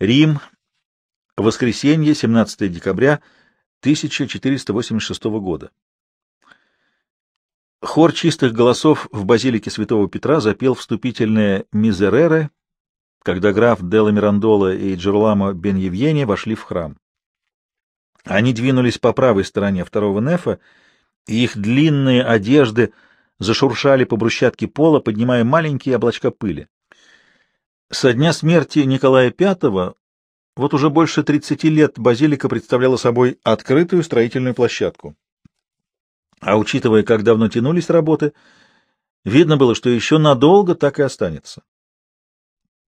Рим. Воскресенье, 17 декабря 1486 года. Хор чистых голосов в базилике Святого Петра запел вступительное «Мизерере», когда граф Делла Мирандола и Джероламо Беньевьене вошли в храм. Они двинулись по правой стороне второго нефа, и их длинные одежды зашуршали по брусчатке пола, поднимая маленькие облачка пыли. Со дня смерти Николая V вот уже больше 30 лет базилика представляла собой открытую строительную площадку. А учитывая, как давно тянулись работы, видно было, что еще надолго так и останется.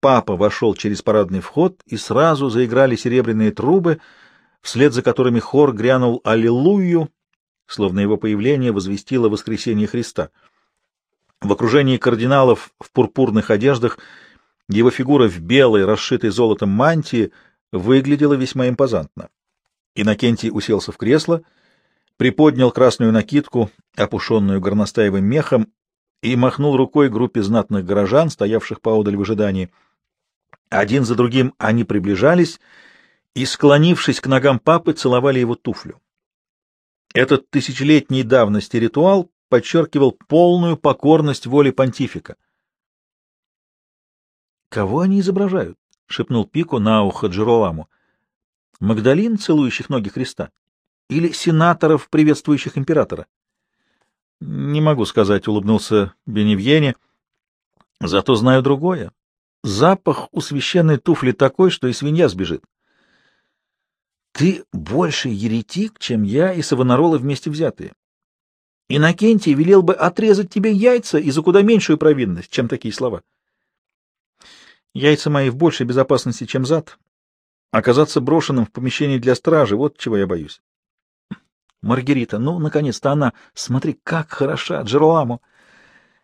Папа вошел через парадный вход, и сразу заиграли серебряные трубы, вслед за которыми хор грянул «Аллилуйю», словно его появление возвестило воскресение Христа. В окружении кардиналов в пурпурных одеждах его фигура в белой, расшитой золотом мантии выглядела весьма импозантно. Иннокентий уселся в кресло — приподнял красную накидку, опушенную горностаевым мехом, и махнул рукой группе знатных горожан, стоявших поодаль в ожидании. Один за другим они приближались и, склонившись к ногам папы, целовали его туфлю. Этот тысячелетний давности ритуал подчеркивал полную покорность воли понтифика. «Кого они изображают?» — шепнул Пико на ухо Джероламу. «Магдалин, целующих ноги Христа?» или сенаторов, приветствующих императора? — Не могу сказать, — улыбнулся Беневьене. — Зато знаю другое. Запах у священной туфли такой, что и свинья сбежит. — Ты больше еретик, чем я и Савонаролы вместе взятые. Иннокентий велел бы отрезать тебе яйца и за куда меньшую провинность, чем такие слова. Яйца мои в большей безопасности, чем зад. Оказаться брошенным в помещении для стражи — вот чего я боюсь. Маргарита, ну, наконец-то она. Смотри, как хороша, Джероламу.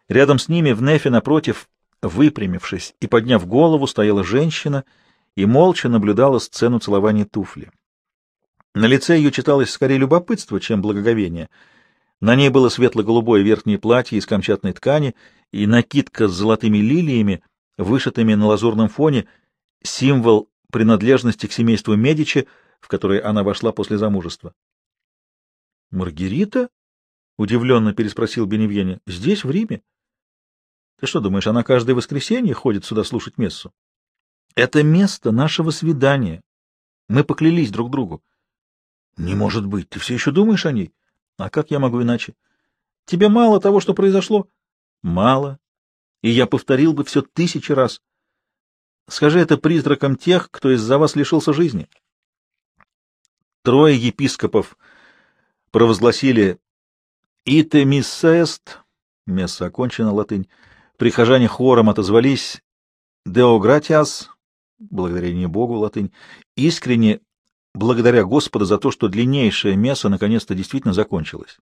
Рядом с ними, в нефе напротив, выпрямившись и подняв голову, стояла женщина и молча наблюдала сцену целования туфли. На лице ее читалось скорее любопытство, чем благоговение. На ней было светло-голубое верхнее платье из камчатной ткани и накидка с золотыми лилиями, вышитыми на лазурном фоне, символ принадлежности к семейству Медичи, в которое она вошла после замужества. — Маргарита? — удивленно переспросил Беневьене. — Здесь, в Риме? Ты что думаешь, она каждое воскресенье ходит сюда слушать мессу? — Это место нашего свидания. Мы поклялись друг другу. — Не может быть, ты все еще думаешь о ней? А как я могу иначе? Тебе мало того, что произошло? — Мало. И я повторил бы все тысячи раз. Скажи это призракам тех, кто из-за вас лишился жизни. Трое епископов провозгласили «Ите мисса эст», месса окончена, латынь, прихожане хором отозвались «Део гратиас», благодарение Богу, латынь, искренне благодаря Господу за то, что длиннейшая месса наконец-то действительно закончилась.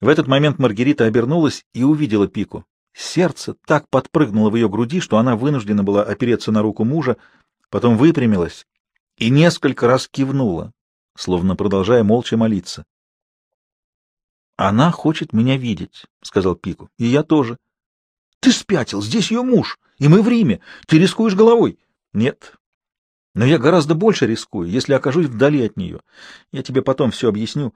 В этот момент Маргарита обернулась и увидела Пику. Сердце так подпрыгнуло в ее груди, что она вынуждена была опереться на руку мужа, потом выпрямилась и несколько раз кивнула, словно продолжая молча молиться. «Она хочет меня видеть», — сказал Пику, — «и я тоже». «Ты спятил, здесь ее муж, и мы в Риме. Ты рискуешь головой». «Нет, но я гораздо больше рискую, если окажусь вдали от нее. Я тебе потом все объясню.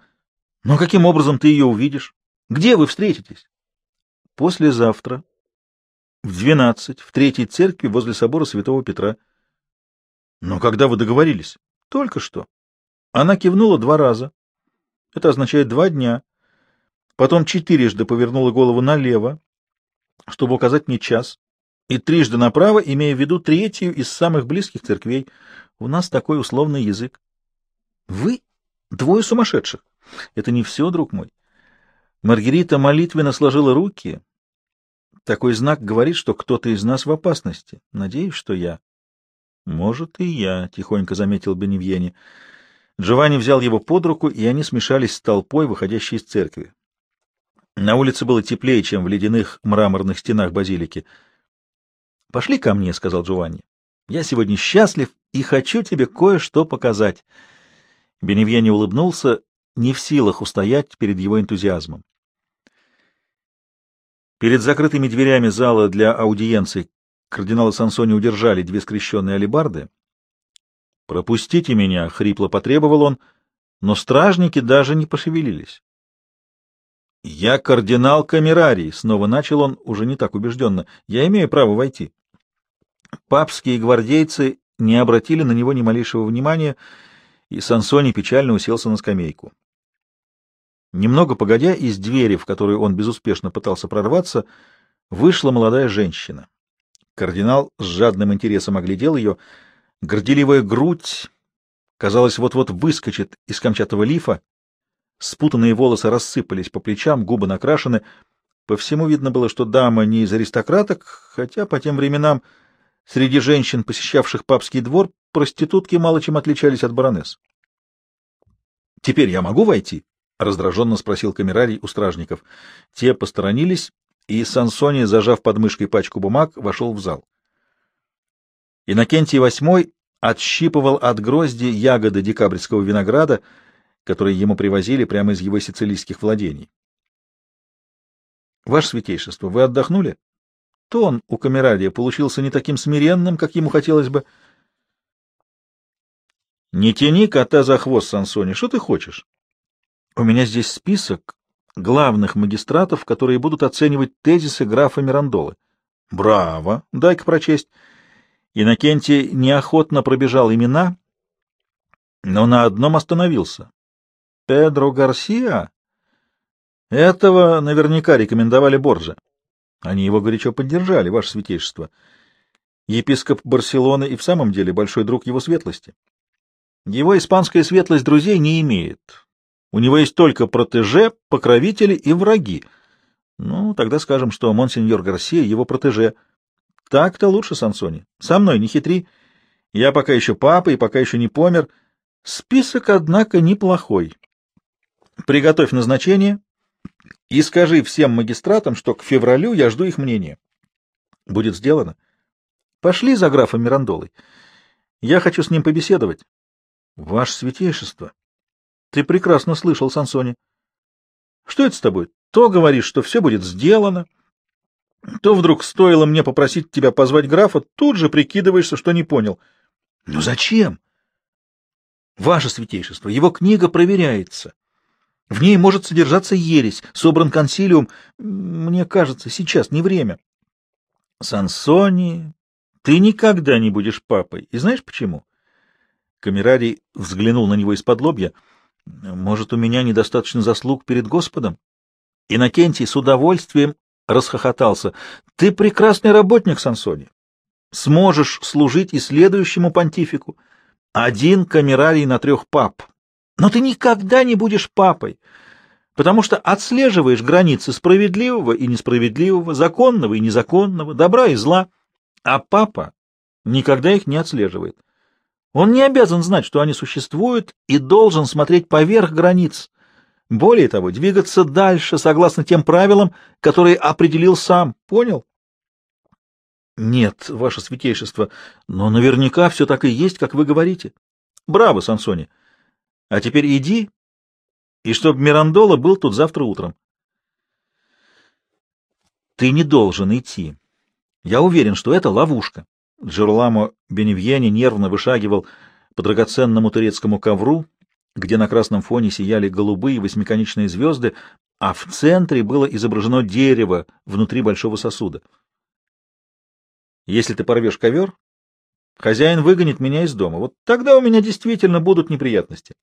Но каким образом ты ее увидишь? Где вы встретитесь? Послезавтра. В двенадцать, в третьей церкви возле собора Святого Петра. Но когда вы договорились? Только что. Она кивнула два раза. Это означает два дня. Потом четырежды повернула голову налево, чтобы указать мне час, и трижды направо, имея в виду третью из самых близких церквей. У нас такой условный язык. Вы двое сумасшедших. Это не все, друг мой. Маргарита молитвенно сложила руки. Такой знак говорит, что кто-то из нас в опасности. Надеюсь, что я. Может, и я, — тихонько заметил Беневьени. Джованни взял его под руку, и они смешались с толпой, выходящей из церкви. На улице было теплее, чем в ледяных мраморных стенах базилики. — Пошли ко мне, — сказал Джованни. — Я сегодня счастлив и хочу тебе кое-что показать. Беневьяне улыбнулся, не в силах устоять перед его энтузиазмом. Перед закрытыми дверями зала для аудиенций кардинала Сансони удержали две скрещенные алебарды. «Пропустите меня!» — хрипло потребовал он, но стражники даже не пошевелились. «Я кардинал Камерарий», — снова начал он, уже не так убежденно. «Я имею право войти». Папские гвардейцы не обратили на него ни малейшего внимания, и Сансони печально уселся на скамейку. Немного погодя, из двери, в которую он безуспешно пытался прорваться, вышла молодая женщина. Кардинал с жадным интересом оглядел ее. Горделивая грудь, казалось, вот-вот выскочит из камчатого лифа. Спутанные волосы рассыпались по плечам, губы накрашены. По всему видно было, что дама не из аристократок, хотя по тем временам среди женщин, посещавших папский двор, проститутки мало чем отличались от баронесс. «Теперь я могу войти?» — раздраженно спросил камерарий у стражников. Те посторонились, и Сансони, зажав под мышкой пачку бумаг, вошел в зал. Иннокентий VIII отщипывал от грозди ягоды декабрьского винограда, которые ему привозили прямо из его сицилийских владений. — Ваше святейшество, вы отдохнули? Тон у камерария получился не таким смиренным, как ему хотелось бы. — Не тяни кота за хвост, Сансони, что ты хочешь? — У меня здесь список главных магистратов, которые будут оценивать тезисы графа Мирандолы. — Браво! Дай-ка прочесть. Иннокентий неохотно пробежал имена, но на одном остановился. — Педро Гарсия? Этого наверняка рекомендовали Борджа. Они его горячо поддержали, ваше святейшество. Епископ Барселоны и в самом деле большой друг его светлости. Его испанская светлость друзей не имеет. У него есть только протеже, покровители и враги. Ну, тогда скажем, что монсеньор Гарсия — его протеже. Так-то лучше, Сансони. Со мной не хитри. Я пока еще папа и пока еще не помер. Список, однако, неплохой. Приготовь назначение и скажи всем магистратам, что к февралю я жду их мнения. Будет сделано. Пошли за графом Мирандолой. Я хочу с ним побеседовать. Ваше святейшество. Ты прекрасно слышал, Сансони. Что это с тобой? То говоришь, что все будет сделано, то вдруг стоило мне попросить тебя позвать графа, тут же прикидываешься, что не понял. Ну зачем? Ваше святейшество, его книга проверяется. В ней может содержаться ересь, собран консилиум. Мне кажется, сейчас не время. Сансони, ты никогда не будешь папой. И знаешь почему? Камерарий взглянул на него из-под лобья. Может, у меня недостаточно заслуг перед Господом? Иннокентий с удовольствием расхохотался. Ты прекрасный работник, Сансони. Сможешь служить и следующему понтифику. Один камерарий на трех пап. Но ты никогда не будешь папой, потому что отслеживаешь границы справедливого и несправедливого, законного и незаконного, добра и зла, а папа никогда их не отслеживает. Он не обязан знать, что они существуют, и должен смотреть поверх границ. Более того, двигаться дальше согласно тем правилам, которые определил сам. Понял? Нет, ваше святейшество, но наверняка все так и есть, как вы говорите. Браво, Сансони. А теперь иди, и чтобы Мирандола был тут завтра утром. Ты не должен идти. Я уверен, что это ловушка. Джерламо Беневьяни нервно вышагивал по драгоценному турецкому ковру, где на красном фоне сияли голубые восьмиконечные звезды, а в центре было изображено дерево внутри большого сосуда. Если ты порвешь ковер, хозяин выгонит меня из дома. Вот тогда у меня действительно будут неприятности.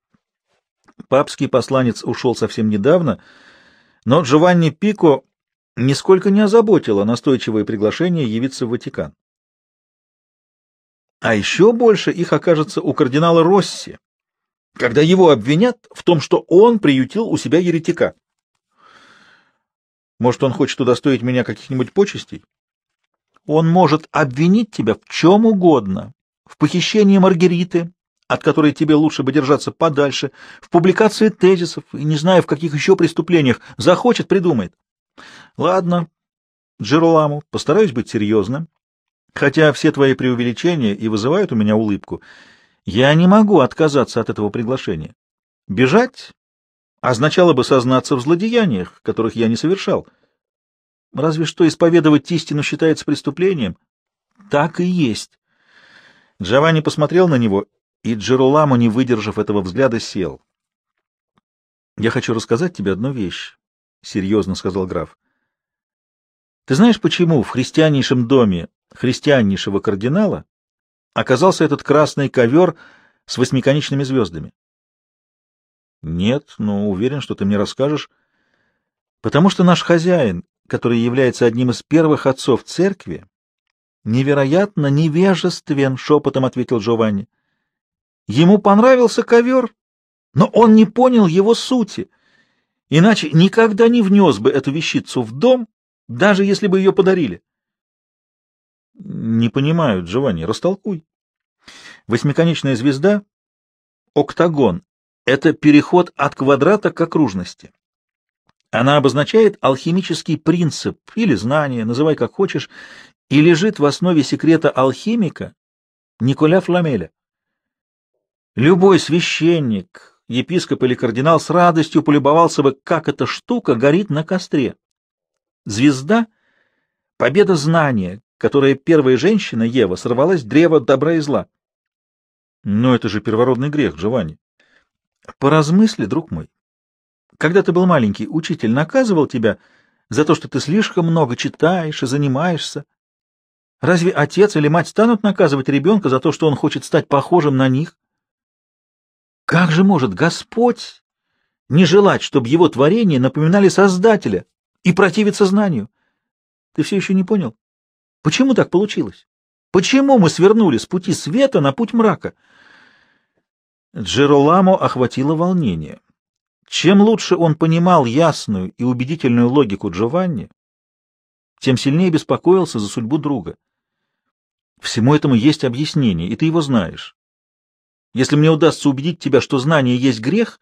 Папский посланец ушел совсем недавно, но Джованни Пико нисколько не озаботило настойчивое приглашение явиться в Ватикан. А еще больше их окажется у кардинала Росси, когда его обвинят в том, что он приютил у себя еретика. Может, он хочет удостоить меня каких-нибудь почестей? Он может обвинить тебя в чем угодно, в похищении Маргариты, от которой тебе лучше бы держаться подальше, в публикации тезисов и не знаю в каких еще преступлениях. Захочет, придумает. Ладно, Джероламу, постараюсь быть серьезным. Хотя все твои преувеличения и вызывают у меня улыбку, я не могу отказаться от этого приглашения. Бежать означало бы сознаться в злодеяниях, которых я не совершал. Разве что исповедовать истину считается преступлением. Так и есть. Джованни посмотрел на него, и Джероламо, не выдержав этого взгляда, сел. «Я хочу рассказать тебе одну вещь», — серьезно сказал граф. «Ты знаешь, почему в христианнейшем доме христианнейшего кардинала оказался этот красный ковер с восьмиконечными звездами?» «Нет, но уверен, что ты мне расскажешь. Потому что наш хозяин, который является одним из первых отцов церкви, невероятно невежествен, — шепотом ответил Джованни. Ему понравился ковер, но он не понял его сути, иначе никогда не внес бы эту вещицу в дом, даже если бы ее подарили. — Не понимаю, Джованни, растолкуй. Восьмиконечная звезда — октагон — это переход от квадрата к окружности. Она обозначает алхимический принцип или знание, называй как хочешь, и лежит в основе секрета алхимика Николя Фламеля. Любой священник, епископ или кардинал с радостью полюбовался бы, как эта штука горит на костре. Звезда — победа знания, которое первая женщина, Ева, сорвалась с древа добра и зла. Но это же первородный грех, Джованни. Поразмысли, друг мой. Когда ты был маленький, учитель наказывал тебя за то, что ты слишком много читаешь и занимаешься. Разве отец или мать станут наказывать ребенка за то, что он хочет стать похожим на них? Как же может Господь не желать, чтобы его творения напоминали Создателя и противиться знанию? Ты все еще не понял? Почему так получилось? Почему мы свернули с пути света на путь мрака? Джероламо охватило волнение. Чем лучше он понимал ясную и убедительную логику Джованни, тем сильнее беспокоился за судьбу друга. Всему этому есть объяснение, и ты его знаешь. Если мне удастся убедить тебя, что знание есть грех,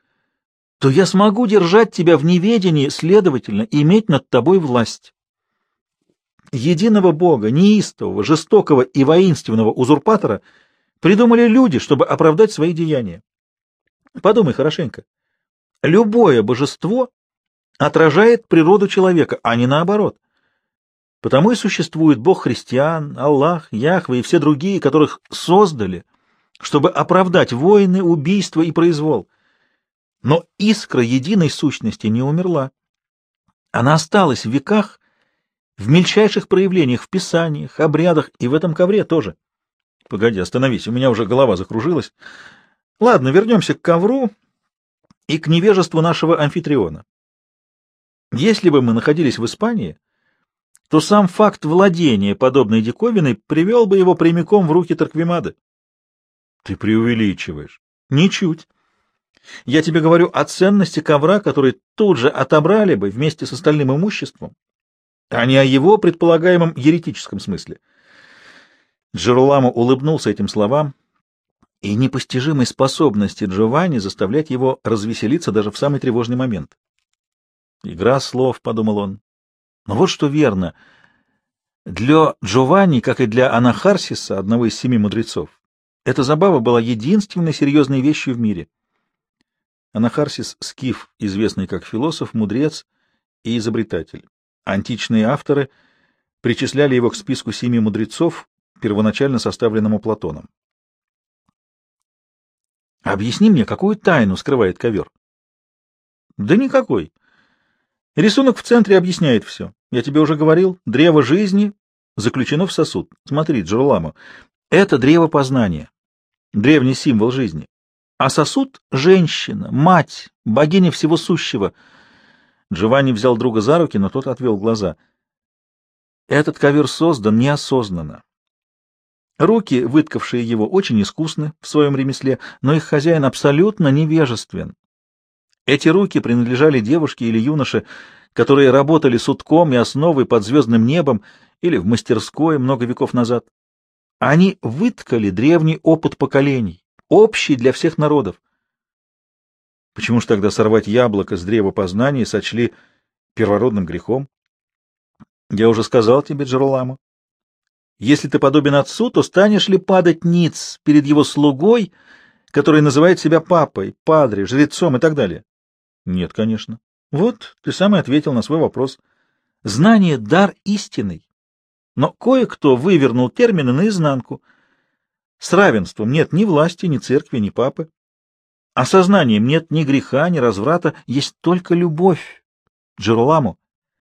то я смогу держать тебя в неведении, следовательно, иметь над тобой власть. Единого Бога, неистового, жестокого и воинственного узурпатора придумали люди, чтобы оправдать свои деяния. Подумай хорошенько. Любое божество отражает природу человека, а не наоборот. Потому и существует Бог христиан, Аллах, Яхве и все другие, которых создали, чтобы оправдать войны, убийства и произвол. Но искра единой сущности не умерла. Она осталась в веках, в мельчайших проявлениях, в писаниях, обрядах и в этом ковре тоже. Погоди, остановись, у меня уже голова закружилась. Ладно, вернемся к ковру и к невежеству нашего амфитриона. Если бы мы находились в Испании, то сам факт владения подобной диковиной привел бы его прямиком в руки Тарквимады. Ты преувеличиваешь. Ничуть. Я тебе говорю о ценности ковра, который тут же отобрали бы вместе с остальным имуществом, а не о его предполагаемом еретическом смысле. Джероламо улыбнулся этим словам и непостижимой способности Джованни заставлять его развеселиться даже в самый тревожный момент. «Игра слов», — подумал он. «Но вот что верно. Для Джованни, как и для Анахарсиса, одного из семи мудрецов, эта забава была единственной серьезной вещью в мире. Анахарсис — скиф, известный как философ, мудрец и изобретатель. Античные авторы причисляли его к списку семи мудрецов, первоначально составленному Платоном. Объясни мне, какую тайну скрывает ковер? Да никакой. Рисунок в центре объясняет все. Я тебе уже говорил, древо жизни заключено в сосуд. Смотри, Джерламо, это древо познания, древний символ жизни. А сосуд — женщина, мать, богиня всего сущего. Джованни взял друга за руки, но тот отвел глаза. Этот ковер создан неосознанно. Руки, выткавшие его, очень искусны в своем ремесле, но их хозяин абсолютно невежествен. Эти руки принадлежали девушке или юноше, которые работали сутком и основой под звездным небом или в мастерской много веков назад. Они выткали древний опыт поколений, общий для всех народов. Почему же тогда сорвать яблоко с древа познания сочли первородным грехом? Я уже сказал тебе, Джероламо, если ты подобен отцу, то станешь ли падать ниц перед его слугой, который называет себя папой, падре, жрецом и так далее? Нет, конечно. Вот, ты сам и ответил на свой вопрос. Знание — дар истинный. Но кое-кто вывернул термины наизнанку. С равенством нет ни власти, ни церкви, ни папы. Осознанием нет ни греха, ни разврата, есть только любовь. Джероламу.